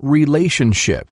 relationship.